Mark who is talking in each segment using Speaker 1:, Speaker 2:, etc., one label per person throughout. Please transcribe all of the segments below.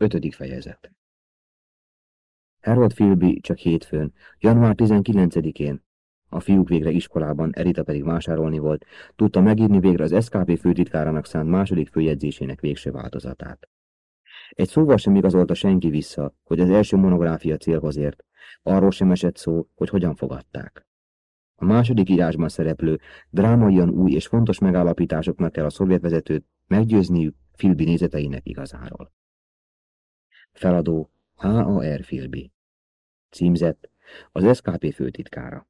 Speaker 1: Ötödik fejezet Harold Philby csak hétfőn, január 19-én, a fiúk végre iskolában, Erita pedig vásárolni volt, tudta megírni végre az SKP főtitkárának szánt második főjegyzésének végső változatát. Egy szóval sem igazolta senki vissza, hogy az első monográfia célhoz ért, arról sem esett szó, hogy hogyan fogadták. A második írásban szereplő, drámaian új és fontos megállapításoknak kell a szovjet vezetőt meggyőzniük Philby nézeteinek igazáról. Feladó H.A.R. Philby. Címzett az SKP főtitkára.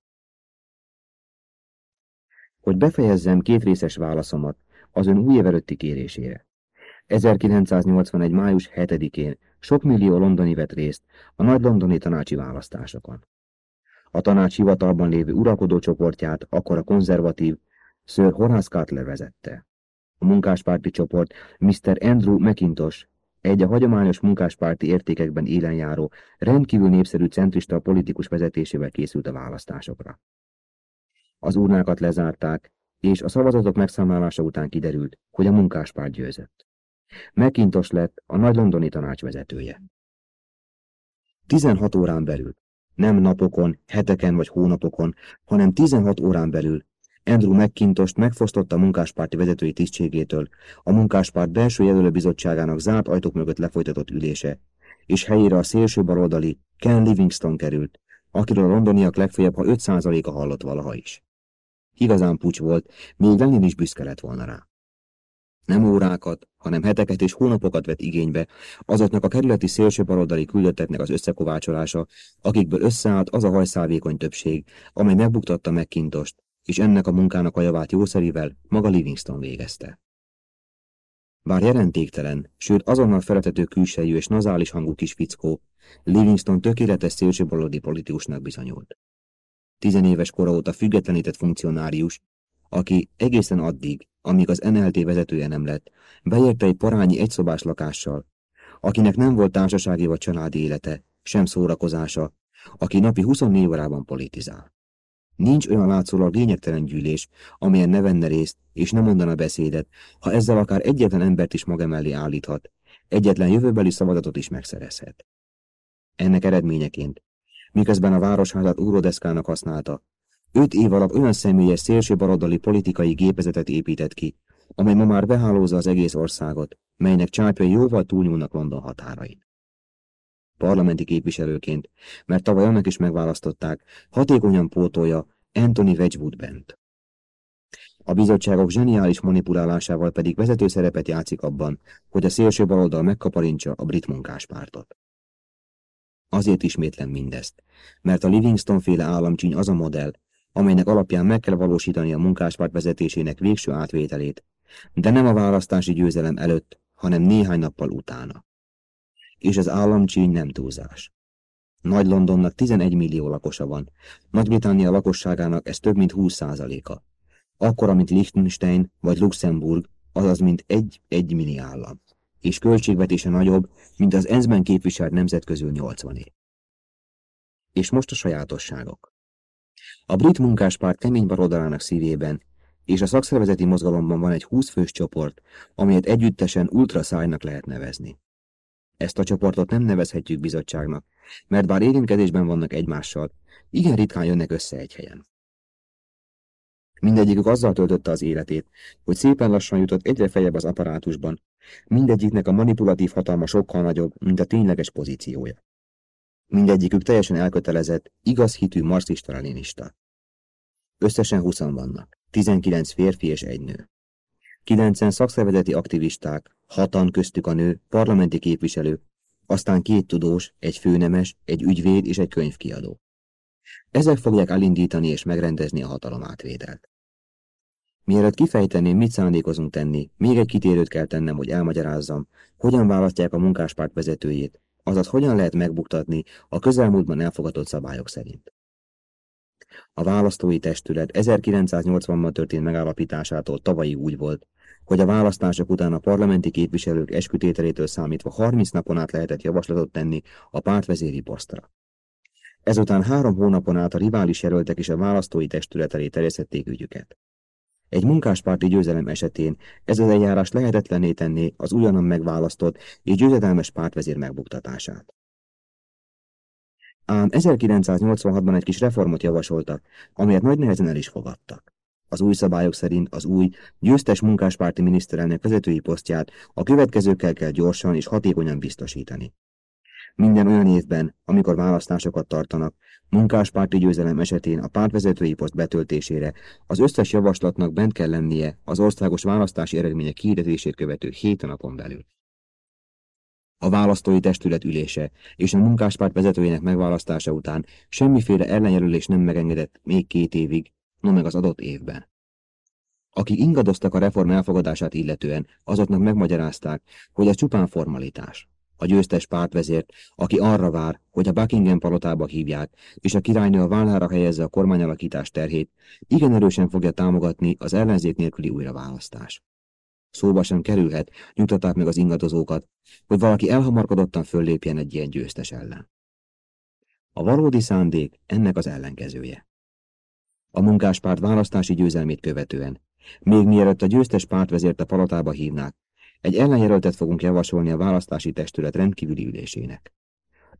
Speaker 1: Hogy befejezzem két részes válaszomat az ön új előtti kérésére. 1981. május 7-én sok millió londoni vett részt a nagy londoni tanácsi választásokon. A tanács hivatalban lévő uralkodó csoportját akkor a konzervatív Sir Horace Cutler vezette. A munkáspárti csoport Mr. Andrew McIntosh egy a hagyományos munkáspárti értékekben élenjáró, rendkívül népszerű centrista politikus vezetésével készült a választásokra. Az urnákat lezárták, és a szavazatok megszámlálása után kiderült, hogy a munkáspárt győzött. McIntosh lett a nagy londoni tanács vezetője. 16 órán belül, nem napokon, heteken vagy hónapokon, hanem 16 órán belül Andrew McKintost megfosztotta a munkáspárti vezetői tisztségétől, a munkáspárt belső jelölőbizottságának zárt ajtók mögött lefolytatott ülése, és helyére a szélső baloldali Ken Livingston került, akiről a londoniak legfeljebb ha 5%-a hallott valaha is. Igazán pucs volt, még Lenin is büszke lett volna rá. Nem órákat, hanem heteket és hónapokat vett igénybe azoknak a kerületi szélső baloldali küldötteknek az összekovácsolása, akikből összeállt az a hajszálvékony többség, amely megbuktatta McKintost, és ennek a munkának a javát jószerivel maga Livingston végezte. Bár jelentéktelen, sőt azonnal feletető külsejű és nazális hangú kis fickó, Livingston tökéletes szélsőbaloldali politikusnak bizonyult. Tizenéves kora óta függetlenített funkcionárius, aki egészen addig, amíg az NLT vezetője nem lett, beérte egy parányi egyszobás lakással, akinek nem volt társasági vagy családi élete, sem szórakozása, aki napi 24 órában politizál. Nincs olyan látszólag lényegtelen gyűlés, amelyen ne venne részt, és nem mondana beszédet, ha ezzel akár egyetlen embert is maga mellé állíthat, egyetlen jövőbeli szavazatot is megszerezhet. Ennek eredményeként, miközben a városházat úrodeszkának használta, öt év alatt olyan személyes szélső baloldali politikai gépezetet épített ki, amely ma már behálózza az egész országot, melynek csápjai jóval túlnyúlnak London határain parlamenti képviselőként, mert tavaly annak is megválasztották, hatékonyan pótolja Anthony Wedgwood bent. A bizottságok zseniális manipulálásával pedig vezető szerepet játszik abban, hogy a szélső baloldal megkaparintsa a brit munkáspártot. Azért ismétlem mindezt, mert a Livingston féle államcsíny az a modell, amelynek alapján meg kell valósítani a munkáspárt vezetésének végső átvételét, de nem a választási győzelem előtt, hanem néhány nappal utána és az államcsíny nem túlzás. Nagy-Londonnak 11 millió lakosa van, Nagy-Britannia lakosságának ez több mint 20 százaléka. Akkora, mint Liechtenstein vagy Luxemburg, azaz mint egy-egy mini állam, és költségvetése nagyobb, mint az ENSZ-ben képviselt nemzet közül 80 év. És most a sajátosságok. A brit munkáspárt kemény barodalának szívében és a szakszervezeti mozgalomban van egy 20 fős csoport, amelyet együttesen ultraszájnak lehet nevezni. Ezt a csoportot nem nevezhetjük bizottságnak, mert bár érintkezésben vannak egymással, igen ritkán jönnek össze egy helyen. Mindegyikük azzal töltötte az életét, hogy szépen lassan jutott egyre feljebb az apparátusban, mindegyiknek a manipulatív hatalma sokkal nagyobb, mint a tényleges pozíciója. Mindegyikük teljesen elkötelezett, igaz hitű marxista-leninista. Összesen 20 vannak, 19 férfi és egy nő. Kilencen szakszervezeti aktivisták, hatan köztük a nő, parlamenti képviselő, aztán két tudós, egy főnemes, egy ügyvéd és egy könyvkiadó. Ezek fogják elindítani és megrendezni a hatalomátvételt. Mielőtt kifejteném, mit szándékozunk tenni, még egy kitérőt kell tennem, hogy elmagyarázzam, hogyan választják a munkáspárt vezetőjét, azaz hogyan lehet megbuktatni a közelmúltban elfogadott szabályok szerint. A választói testület 1980-ban történt megállapításától tavalyi úgy volt, hogy a választások után a parlamenti képviselők eskütételétől számítva 30 napon át lehetett javaslatot tenni a pártvezéri posztra. Ezután három hónapon át a rivális jelöltek és a választói testület elé terjesztették ügyüket. Egy munkáspárti győzelem esetén ez az eljárás lehetetlené tenné az újonnan megválasztott és győzedelmes pártvezér megbuktatását. Ám 1986-ban egy kis reformot javasoltak, amelyet nagy nehezen el is fogadtak. Az új szabályok szerint az új, győztes munkáspárti miniszterelnök vezetői posztját a következőkkel kell gyorsan és hatékonyan biztosítani. Minden olyan évben, amikor választásokat tartanak, munkáspárti győzelem esetén a pártvezetői poszt betöltésére az összes javaslatnak bent kell lennie az országos választási eredmények kihirdetését követő hét napon belül. A választói testület ülése és a munkáspárt vezetőjének megválasztása után semmiféle ellenjelölés nem megengedett még két évig, no meg az adott évben. Akik ingadoztak a reform elfogadását illetően, azoknak megmagyarázták, hogy ez csupán formalitás. A győztes pártvezért, aki arra vár, hogy a Buckingham palotába hívják, és a királynő a vállára helyezze a kormányalakítás terhét, igen erősen fogja támogatni az ellenzék nélküli újraválasztás. Szóba sem kerülhet, nyugtatták meg az ingadozókat, hogy valaki elhamarkodottan föllépjen egy ilyen győztes ellen. A valódi szándék ennek az ellenkezője. A munkáspárt választási győzelmét követően, még mielőtt a győztes pártvezért a palotába hívnák, egy ellenjelöltet fogunk javasolni a választási testület rendkívüli ülésének.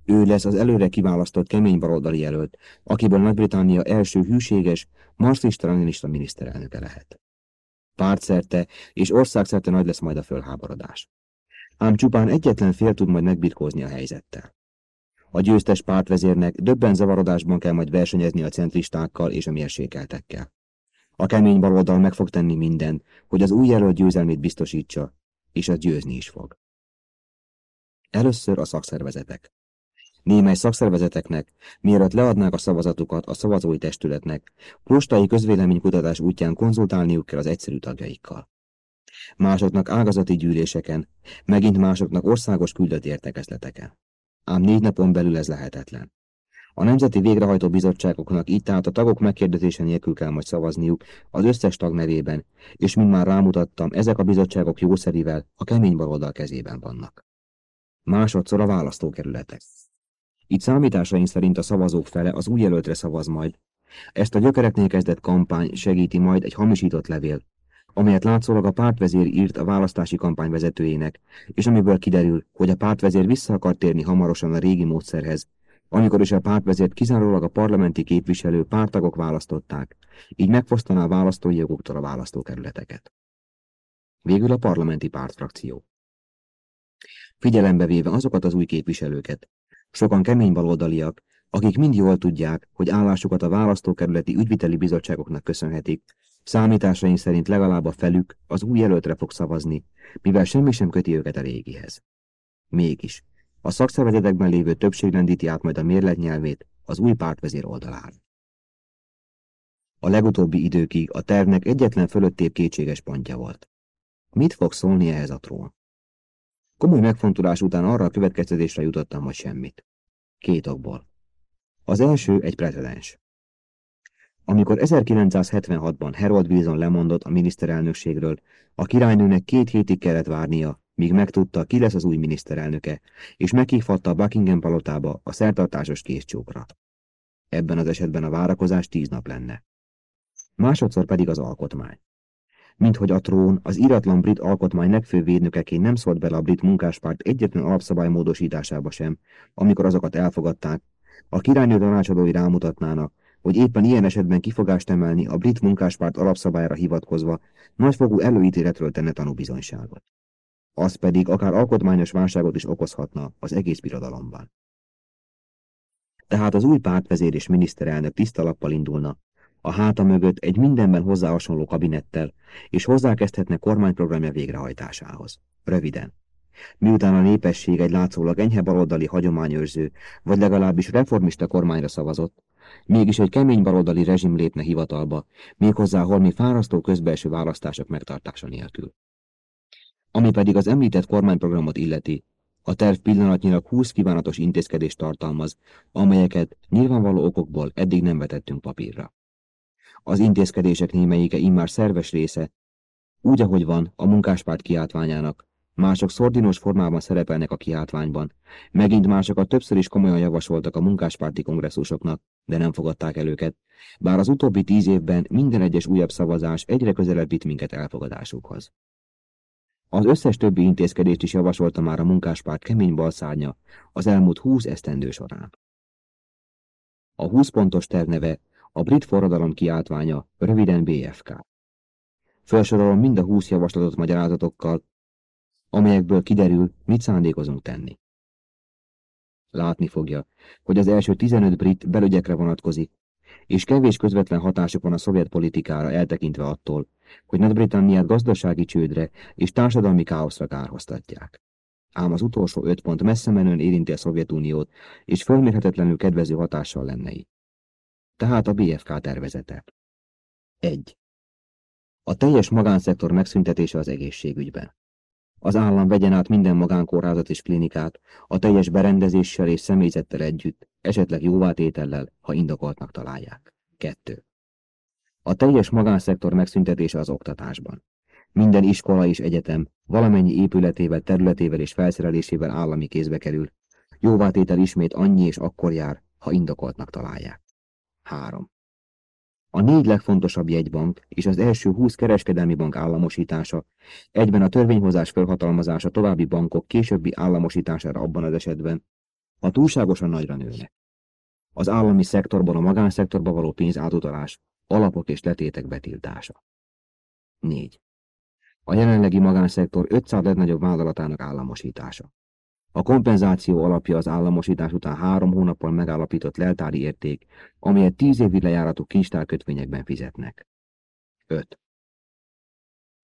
Speaker 1: Ő lesz az előre kiválasztott kemény baloldali jelölt, akiből Nagy-Britannia első hűséges, marxista-leninista miniszterelnöke lehet. Pártszerte és országszerte nagy lesz majd a fölháborodás. Ám csupán egyetlen fél tud majd megbirkózni a helyzettel. A győztes pártvezérnek döbben zavarodásban kell majd versenyezni a centristákkal és a mérsékeltekkel. A kemény baloldal meg fog tenni mindent, hogy az új jelölt győzelmét biztosítsa, és az győzni is fog. Először a szakszervezetek. Némely szakszervezeteknek, mielőtt leadnák a szavazatukat a szavazói testületnek, postai közvéleménykutatás útján konzultálniuk kell az egyszerű tagjaikkal. Másoknak ágazati gyűléseken, megint másoknak országos küldött értekezleteken. Ám négy napon belül ez lehetetlen. A Nemzeti Végrehajtó Bizottságoknak így tehát a tagok megkérdezése nélkül kell majd szavazniuk az összes tag nevében, és mint már rámutattam, ezek a bizottságok jószerivel a kemény baloldal kezében vannak. Másodszor a választókerületek. Itt számításaink szerint a szavazók fele az új jelöltre szavaz majd. Ezt a gyökereknél kezdett kampány segíti majd egy hamisított levél, amelyet látszólag a pártvezér írt a választási kampány vezetőjének, és amiből kiderül, hogy a pártvezér vissza akar térni hamarosan a régi módszerhez, amikor is a pártvezért kizárólag a parlamenti képviselő pártagok választották, így megfosztaná a választói jogoktól a választókerületeket. Végül a parlamenti pártfrakció. Figyelembe véve azokat az új képviselőket, sokan kemény baloldaliak, akik mind jól tudják, hogy állásukat a választókerületi ügyviteli bizottságoknak köszönhetik, számításaink szerint legalább a felük az új jelöltre fog szavazni, mivel semmi sem köti őket a régihez. Mégis, a szakszervezetekben lévő többség rendíti át majd a mérletnyelvét az új pártvezér oldalán. A legutóbbi időkig a tervnek egyetlen fölöttébb kétséges pontja volt. Mit fog szólni ehhez a trón? Komoly megfontolás után arra a következtetésre jutottam, hogy semmit. Két okból. Az első egy precedens. Amikor 1976-ban Harold Wilson lemondott a miniszterelnökségről, a királynőnek két hétig kellett várnia, míg megtudta, ki lesz az új miniszterelnöke, és meghívhatta a Buckingham palotába a szertartásos készcsókra. Ebben az esetben a várakozás tíz nap lenne. Másodszor pedig az alkotmány. Minthogy a trón az iratlan brit alkotmány legfőbb védnökeként nem szólt bele a brit munkáspárt egyetlen alapszabály módosításába sem, amikor azokat elfogadták, a királynő tanácsadói rámutatnának, hogy éppen ilyen esetben kifogást emelni a brit munkáspárt alapszabályra hivatkozva nagyfogú előítéletről tenne tanúbizonyságot az pedig akár alkotmányos válságot is okozhatna az egész birodalomban. Tehát az új pártvezér és miniszterelnök tiszta lappal indulna, a háta mögött egy mindenben hozzá hasonló kabinettel, és hozzákezdhetne kormányprogramja végrehajtásához. Röviden. Miután a népesség egy látszólag enyhe baloldali hagyományőrző, vagy legalábbis reformista kormányra szavazott, mégis egy kemény baloldali rezsim lépne hivatalba, méghozzá holmi fárasztó közbelső választások megtartása nélkül. Ami pedig az említett kormányprogramot illeti, a terv pillanatnyilag 20 kívánatos intézkedést tartalmaz, amelyeket nyilvánvaló okokból eddig nem vetettünk papírra. Az intézkedések némelyike immár szerves része, úgy ahogy van a munkáspárt kiáltványának, mások szordinos formában szerepelnek a kiáltványban, megint másokat többször is komolyan javasoltak a munkáspárti kongresszusoknak, de nem fogadták el őket, bár az utóbbi tíz évben minden egyes újabb szavazás egyre közelebb vitt minket elfogadásukhoz. Az összes többi intézkedést is javasolta már a munkáspárt kemény balszárnya az elmúlt húsz esztendő során. A 20 pontos terv neve a brit forradalom kiáltványa, röviden BFK. Felsorolom mind a 20 javaslatot magyarázatokkal, amelyekből kiderül, mit szándékozunk tenni. Látni fogja, hogy az első 15 brit belügyekre vonatkozik, és kevés közvetlen hatásuk van a szovjet politikára eltekintve attól, hogy Nagy-Britanniát gazdasági csődre és társadalmi káoszra kárhoztatják. Ám az utolsó öt pont messze menően érinti a Szovjetuniót, és fölmérhetetlenül kedvező hatással lenne így. Tehát a BFK tervezete. 1. A teljes magánszektor megszüntetése az egészségügyben. Az állam vegyen át minden magánkórházat és klinikát, a teljes berendezéssel és személyzettel együtt, esetleg jóvátétellel, ha indokoltnak találják. 2. A teljes magánszektor megszüntetése az oktatásban. Minden iskola és egyetem valamennyi épületével, területével és felszerelésével állami kézbe kerül. Jóvátétel ismét annyi és akkor jár, ha indokoltnak találják. 3. A négy legfontosabb jegybank és az első húsz kereskedelmi bank államosítása, egyben a törvényhozás felhatalmazása további bankok későbbi államosítására abban az esetben, ha túlságosan nagyra nőne. Az állami szektorban a magánszektorba való pénz átutalás, alapok és letétek betiltása. 4. A jelenlegi magánszektor 500 legnagyobb vállalatának államosítása. A kompenzáció alapja az államosítás után három hónappal megállapított leltári érték, amelyet tíz évi lejáratú kincstárkötvényekben fizetnek. 5.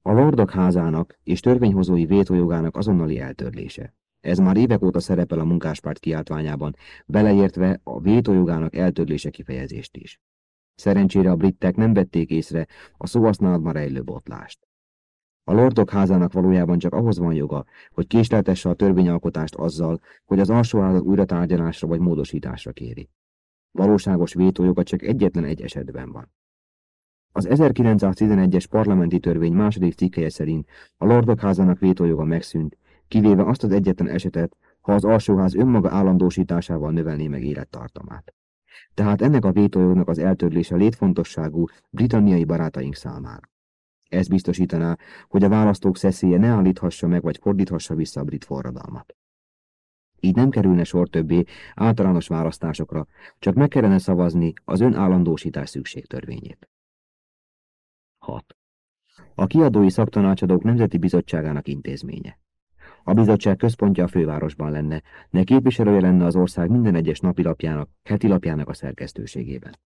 Speaker 1: A Lordok házának és törvényhozói vétójogának azonnali eltörlése. Ez már évek óta szerepel a munkáspárt kiáltványában, beleértve a vétójogának eltörlése kifejezést is. Szerencsére a britek nem vették észre a szóhasználatban rejlő botlást. A lordok házának valójában csak ahhoz van joga, hogy késleltesse a törvényalkotást azzal, hogy az alsóházat újra tárgyalásra vagy módosításra kéri. Valóságos vétójoga csak egyetlen egy esetben van. Az 1911-es parlamenti törvény második cikkeje szerint a lordok házának vétójoga megszűnt, kivéve azt az egyetlen esetet, ha az alsóház önmaga állandósításával növelné meg élettartamát. Tehát ennek a vétójognak az eltörlése létfontosságú britanniai barátaink számára. Ez biztosítaná, hogy a választók szeszélye ne állíthassa meg vagy fordíthassa vissza a brit forradalmat. Így nem kerülne sor többé általános választásokra, csak meg kellene szavazni az önállandósítás szükségtörvényét. 6. A kiadói szaktanácsadók Nemzeti Bizottságának intézménye. A bizottság központja a fővárosban lenne, ne képviselője lenne az ország minden egyes napilapjának, hetilapjának a szerkesztőségében.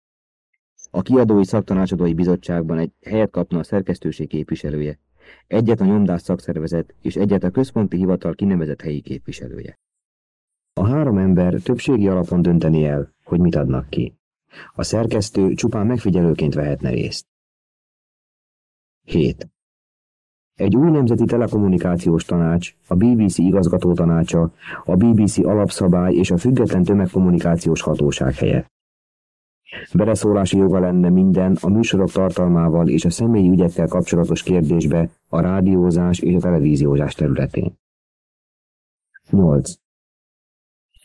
Speaker 1: A kiadói szaktanácsadói bizottságban egy helyet kapna a szerkesztőség képviselője, egyet a nyomdás szakszervezet és egyet a központi hivatal kinevezett helyi képviselője. A három ember többségi alapon dönteni el, hogy mit adnak ki. A szerkesztő csupán megfigyelőként vehetne részt. 7. Egy új nemzeti telekommunikációs tanács, a BBC igazgató tanácsa, a BBC alapszabály és a független tömegkommunikációs hatóság helye. Beleszólási joga lenne minden a műsorok tartalmával és a személyi ügyekkel kapcsolatos kérdésbe a rádiózás és a televíziózás területén. 8.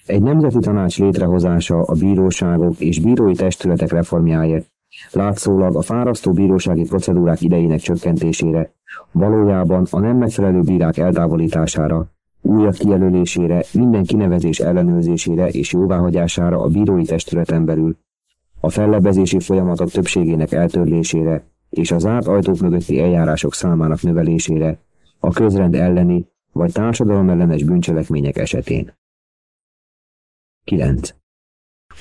Speaker 1: Egy nemzeti tanács létrehozása a bíróságok és bírói testületek reformjáért, látszólag a fárasztó bírósági procedúrák idejének csökkentésére, valójában a nem megfelelő bírák eltávolítására, újabb kijelölésére, minden kinevezés ellenőrzésére és jóváhagyására a bírói testületen belül, a fellebezési folyamatok többségének eltörlésére és az zárt ajtók mögötti eljárások számának növelésére, a közrend elleni vagy társadalom ellenes bűncselekmények esetén. 9.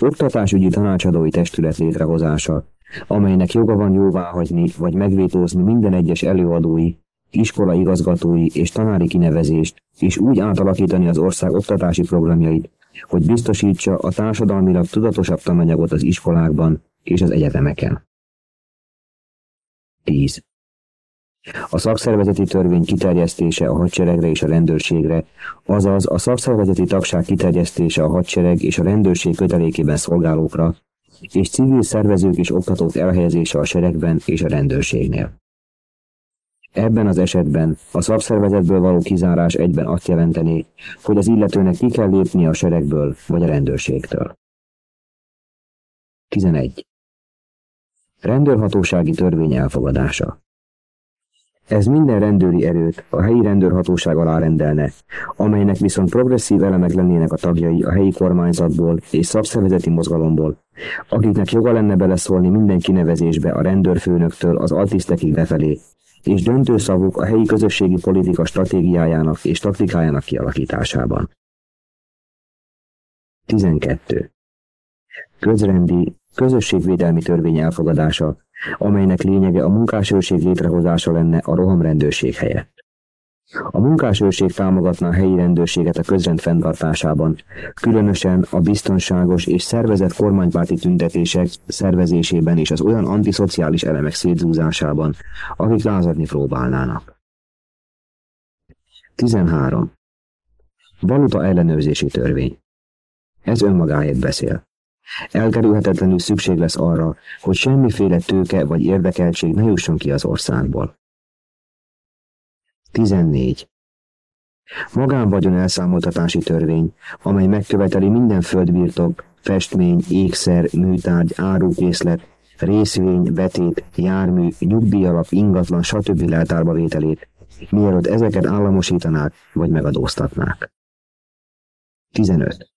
Speaker 1: Oktatásügyi tanácsadói testület létrehozása, amelynek joga van jóváhagyni vagy megvétózni minden egyes előadói, iskola igazgatói és tanári kinevezést, és úgy átalakítani az ország oktatási programjait, hogy biztosítsa a társadalmilag tudatosabb tananyagot az iskolákban és az egyetemeken. 10. A szakszervezeti törvény kiterjesztése a hadseregre és a rendőrségre, azaz a szakszervezeti tagság kiterjesztése a hadsereg és a rendőrség kötelékében szolgálókra, és civil szervezők és oktatók elhelyezése a seregben és a rendőrségnél. Ebben az esetben a szabszervezetből való kizárás egyben azt jelenteni, hogy az illetőnek ki kell lépni a seregből vagy a rendőrségtől. 11. Rendőrhatósági törvény elfogadása. Ez minden rendőri erőt a helyi rendőrhatóság alá rendelne, amelynek viszont progresszív elemek lennének a tagjai a helyi kormányzatból és szabszervezeti mozgalomból, akiknek joga lenne beleszólni minden kinevezésbe a rendőrfőnöktől az altisztekig befelé, és döntő szavuk a helyi közösségi politika stratégiájának és taktikájának kialakításában. 12. Közrendi, közösségvédelmi törvény elfogadása, amelynek lényege a munkásőrség létrehozása lenne a rohamrendőrség helyett. A munkásőrség támogatná a helyi rendőrséget a közrend fenntartásában, különösen a biztonságos és szervezett kormánypárti tüntetések szervezésében és az olyan antiszociális elemek szétzúzásában, akik lázadni próbálnának. 13. Valuta ellenőrzési törvény. Ez önmagáért beszél. Elkerülhetetlenül szükség lesz arra, hogy semmiféle tőke vagy érdekeltség ne jusson ki az országból. 14. Magánvagyon elszámoltatási törvény, amely megköveteli minden földbirtok, festmény, ékszer, műtárgy, árukészlet, részvény, betét, jármű, nyugdíjalap, ingatlan, stb. leltárba vételét, mielőtt ezeket államosítanák vagy megadóztatnák. 15.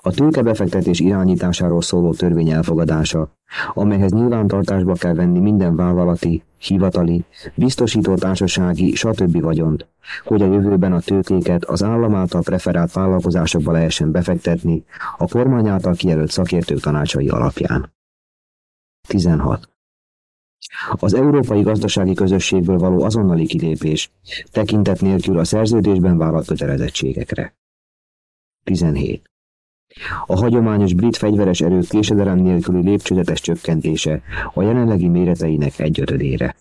Speaker 1: A tőkebefektetés irányításáról szóló törvény elfogadása, amelyhez nyilvántartásba kell venni minden vállalati, hivatali, biztosító társasági, stb. vagyont, hogy a jövőben a tőkéket az állam által preferált vállalkozásokba lehessen befektetni a kormány által kijelölt szakértők tanácsai alapján. 16. Az Európai Gazdasági Közösségből való azonnali kilépés tekintet nélkül a szerződésben vállalt kötelezettségekre. 17. A hagyományos brit fegyveres erők késedelem nélküli lépcsőzetes csökkentése a jelenlegi méreteinek egyötödére.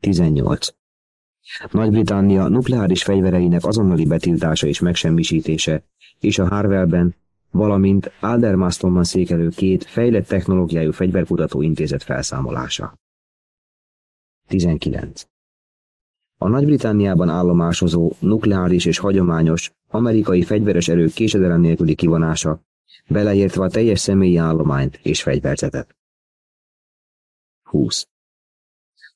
Speaker 1: 18. Nagy-Britannia nukleáris fegyvereinek azonnali betiltása és megsemmisítése, és a Harwellben, valamint Aldermastonban székelő két fejlett technológiájú fegyverkutató intézet felszámolása. 19. A Nagy-Britanniában állomásozó nukleáris és hagyományos amerikai fegyveres erők késedelem nélküli kivonása, beleértve a teljes személyi állományt és fegyverzetet. 20.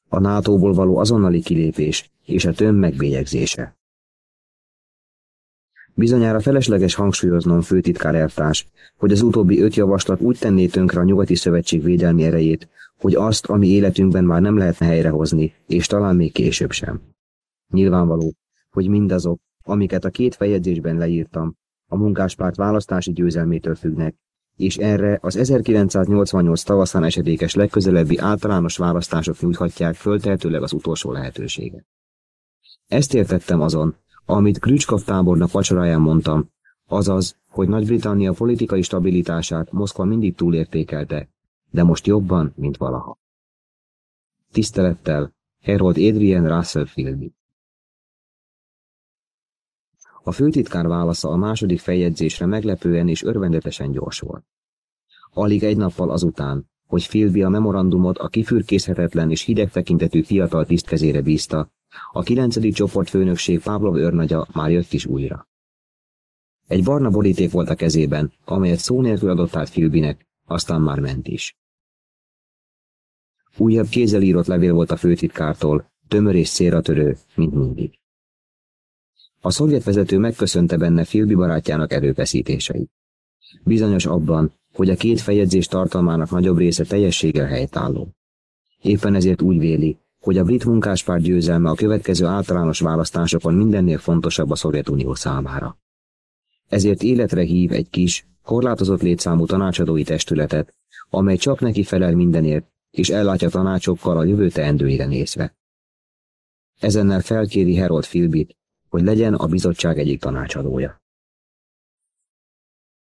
Speaker 1: A NATO-ból való azonnali kilépés és a tömb megbélyegzése. Bizonyára felesleges hangsúlyoznom főtitkár elvtárs, hogy az utóbbi öt javaslat úgy tenné tönkre a nyugati szövetség védelmi erejét, hogy azt, ami életünkben már nem lehetne helyrehozni, és talán még később sem. Nyilvánvaló, hogy mindazok, amiket a két feljegyzésben leírtam, a munkáspárt választási győzelmétől függnek, és erre az 1988 tavaszán esedékes legközelebbi általános választások nyújthatják föltehetőleg az utolsó lehetőséget. Ezt értettem azon, amit Krücskov tábornak vacsoráján mondtam, azaz, hogy Nagy-Britannia politikai stabilitását Moszkva mindig túlértékelte, de most jobban, mint valaha. Tisztelettel, Harold Adrian Russell Philby a főtitkár válasza a második feljegyzésre meglepően és örvendetesen gyors volt. Alig egy nappal azután, hogy Philby a memorandumot a kifürkészhetetlen és hideg tekintetű fiatal tiszt bízta, a kilencedik csoportfőnökség Pavlov őrnagya már jött is újra. Egy barna boríték volt a kezében, amelyet szó nélkül adott át Philbynek, aztán már ment is. Újabb kézzel írott levél volt a főtitkártól, tömör és szélra törő, mint mindig. A szovjet vezető megköszönte benne Filbi barátjának erőfeszítéseit. Bizonyos abban, hogy a két fejezés tartalmának nagyobb része teljességgel helytálló. Éppen ezért úgy véli, hogy a brit munkáspárt győzelme a következő általános választásokon mindennél fontosabb a Szovjetunió számára. Ezért életre hív egy kis, korlátozott létszámú tanácsadói testületet, amely csak neki felel mindenért, és ellátja tanácsokkal a jövő teendőire nézve. Ezennel felkéri Harold Philbit, hogy legyen a bizottság egyik tanácsadója.